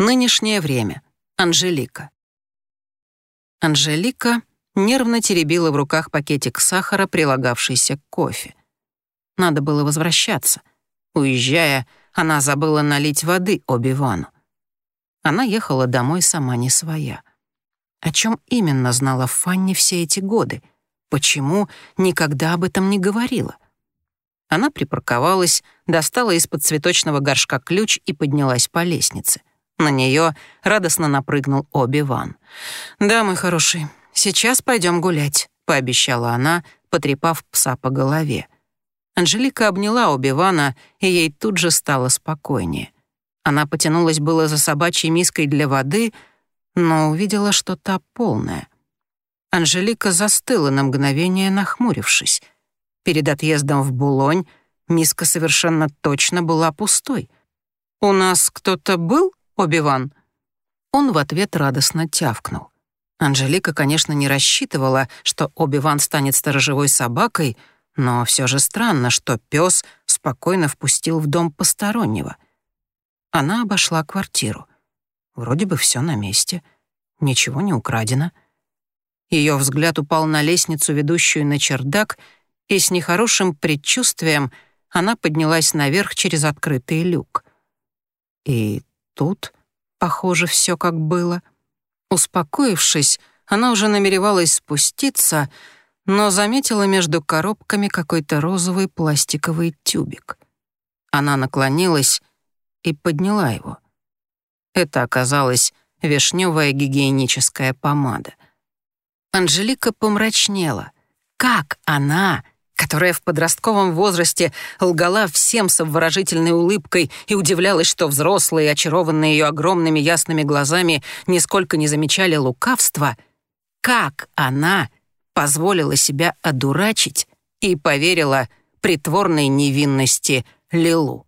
Нынешнее время. Анжелика. Анжелика нервно теребила в руках пакетик сахара, прилагавшийся к кофе. Надо было возвращаться. Уезжая, она забыла налить воды Оби-Вану. Она ехала домой сама не своя. О чем именно знала Фанни все эти годы? Почему никогда об этом не говорила? Она припарковалась, достала из-под цветочного горшка ключ и поднялась по лестнице. На нее радостно напрыгнул Оби-Ван. «Да, мой хороший, сейчас пойдем гулять», — пообещала она, потрепав пса по голове. Анжелика обняла Оби-Вана, и ей тут же стало спокойнее. Она потянулась было за собачьей миской для воды, но увидела, что та полная. Анжелика застыла на мгновение, нахмурившись. Перед отъездом в Булонь миска совершенно точно была пустой. «У нас кто-то был, Оби-Ван?» Он в ответ радостно тявкнул. Анжелика, конечно, не рассчитывала, что Оби-Ван станет сторожевой собакой, но все же странно, что пес спокойно впустил в дом постороннего. Она обошла квартиру. Вроде бы все на месте, ничего не украдено. Ее взгляд упал на лестницу, ведущую на чердак, и с нехорошим предчувствием она поднялась наверх через открытый люк. И тут, похоже, все как было. Успокоившись, она уже намеревалась спуститься, но заметила между коробками какой-то розовый пластиковый тюбик. Она наклонилась и подняла его. Это оказалась вишневая гигиеническая помада. Анжелика помрачнела. Как она, которая в подростковом возрасте лгала всем с обворожительной улыбкой и удивлялась, что взрослые, очарованные ее огромными ясными глазами, нисколько не замечали лукавства, как она позволила себя одурачить и поверила притворной невинности Лилу.